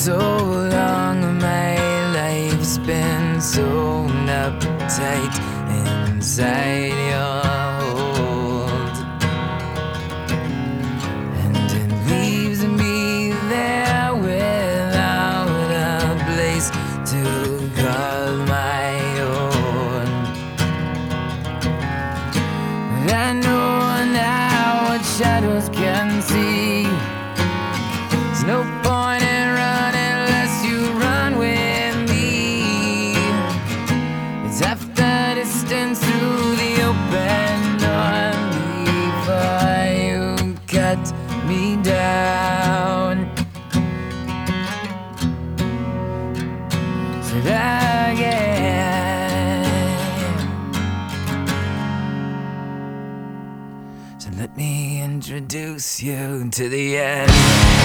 so long, my life's been so uptight inside your hold, and it leaves me there without a place to call my own. But I know now what shadows can see. There's no introduce you to the end.